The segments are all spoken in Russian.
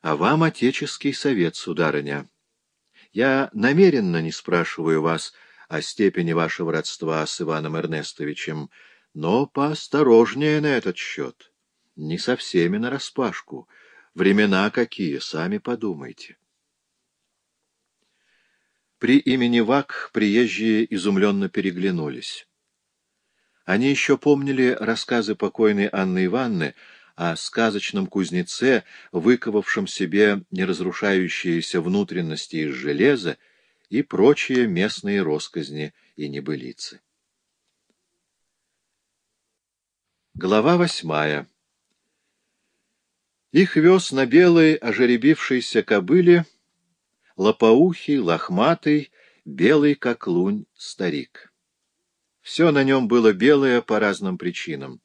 А вам отеческий совет, сударыня. Я намеренно не спрашиваю вас о степени вашего родства с Иваном Эрнестовичем, но поосторожнее на этот счет. Не со всеми нараспашку. Времена какие, сами подумайте. При имени Вак приезжие изумленно переглянулись. Они еще помнили рассказы покойной Анны Ивановны о сказочном кузнеце, выковавшем себе неразрушающиеся внутренности из железа и прочие местные росказни и небылицы. Глава восьмая Их вез на белой ожеребившейся кобыле лопоухий, лохматый, белый как лунь старик. Все на нем было белое по разным причинам.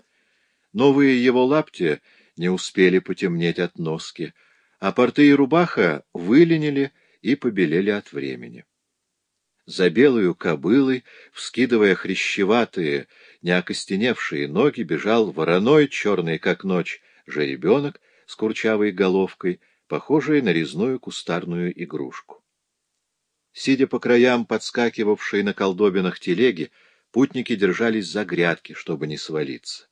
Новые его лапти не успели потемнеть от носки, а порты и рубаха выленили и побелели от времени. За белую кобылой, вскидывая хрящеватые, неокостеневшие ноги, бежал вороной, черный как ночь, жеребенок с курчавой головкой, похожий на резную кустарную игрушку. Сидя по краям подскакивавшей на колдобинах телеги, путники держались за грядки, чтобы не свалиться.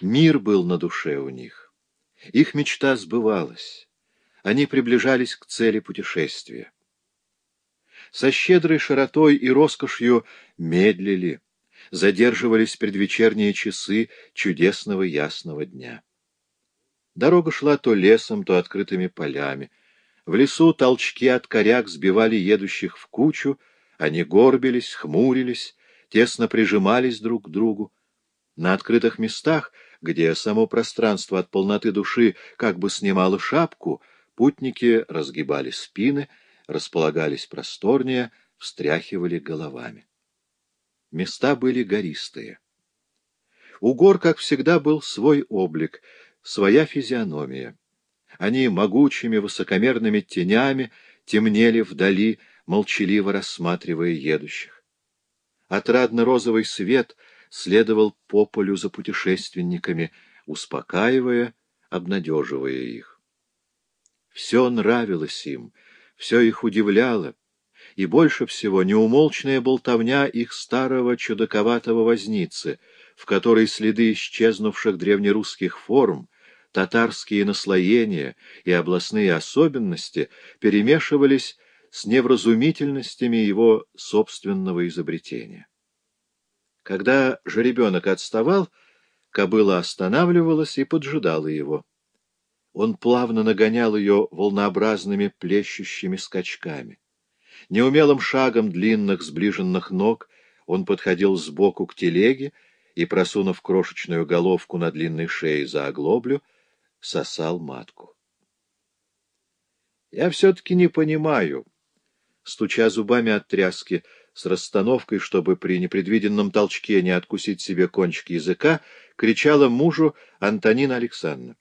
Мир был на душе у них. Их мечта сбывалась. Они приближались к цели путешествия. Со щедрой широтой и роскошью медлили, задерживались предвечерние часы чудесного ясного дня. Дорога шла то лесом, то открытыми полями. В лесу толчки от коряк сбивали едущих в кучу, они горбились, хмурились, тесно прижимались друг к другу. На открытых местах, где само пространство от полноты души как бы снимало шапку, путники разгибали спины, располагались просторнее, встряхивали головами. Места были гористые. У гор, как всегда, был свой облик — своя физиономия. Они могучими высокомерными тенями темнели вдали, молчаливо рассматривая едущих. Отрадно-розовый свет следовал по полю за путешественниками, успокаивая, обнадеживая их. Все нравилось им, все их удивляло, и больше всего неумолчная болтовня их старого чудаковатого возницы, в которой следы исчезнувших древнерусских форм, татарские наслоения и областные особенности перемешивались с невразумительностями его собственного изобретения. Когда жеребенок отставал, кобыла останавливалась и поджидала его. Он плавно нагонял ее волнообразными плещущими скачками. Неумелым шагом длинных сближенных ног он подходил сбоку к телеге и, просунув крошечную головку на длинной шее за оглоблю, сосал матку. Я все-таки не понимаю, стуча зубами от тряски, с расстановкой, чтобы при непредвиденном толчке не откусить себе кончик языка, кричала мужу Антонина Александровна.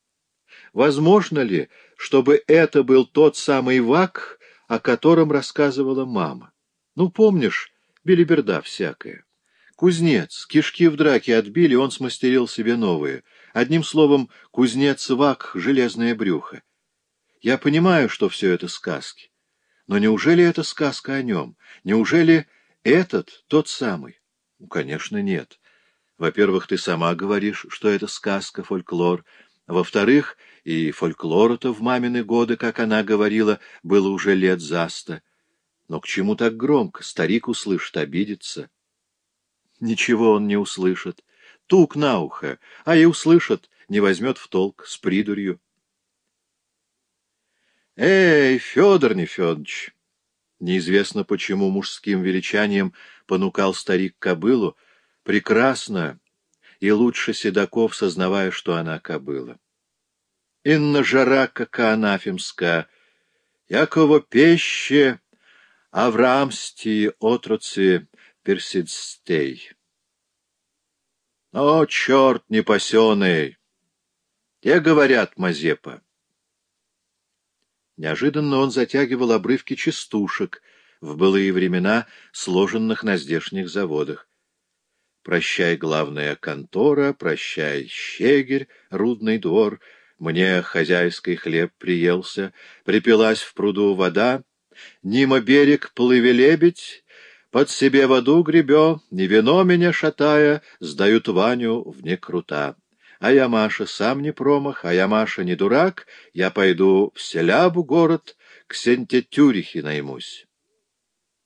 Возможно ли, чтобы это был тот самый Вак, о котором рассказывала мама? Ну, помнишь, белиберда всякая. Кузнец, кишки в драке отбили, он смастерил себе новые. Одним словом, кузнец Вак — железное брюхо. Я понимаю, что все это сказки. Но неужели это сказка о нем? Неужели этот тот самый? Ну, конечно, нет. Во-первых, ты сама говоришь, что это сказка, фольклор. Во-вторых, и фольклору-то в мамины годы, как она говорила, было уже лет за сто. Но к чему так громко? Старик услышит, обидится. Ничего он не услышит тук на ухо, а и услышат, не возьмет в толк, с придурью. Эй, Федор Нефедович! Неизвестно почему мужским величанием понукал старик кобылу, прекрасно и лучше седаков, сознавая, что она кобыла. Инна жара, как анафемска, Яково пеще, Авраамсти отроци персидстей. О, черт непасеный! Те говорят, Мазепа. Неожиданно он затягивал обрывки частушек, в былые времена сложенных на здешних заводах. Прощай, главная контора, прощай, щегерь, рудный двор, Мне хозяйский хлеб приелся, припилась в пруду вода, Нима берег плыве лебедь, под себе воду гребе, не вино меня шатая, сдают Ваню в некрута. А я, Маша, сам не промах, а я, Маша, не дурак, я пойду в Селябу город, к Сенте Тюрихе наймусь.